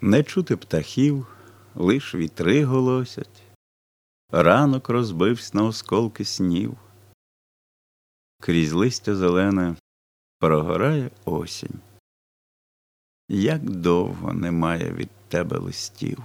Не чути птахів, лиш вітри голосять, ранок розбивсь на осколки снів. Крізь листя зелене прогорає осінь. Як довго немає від тебе листів.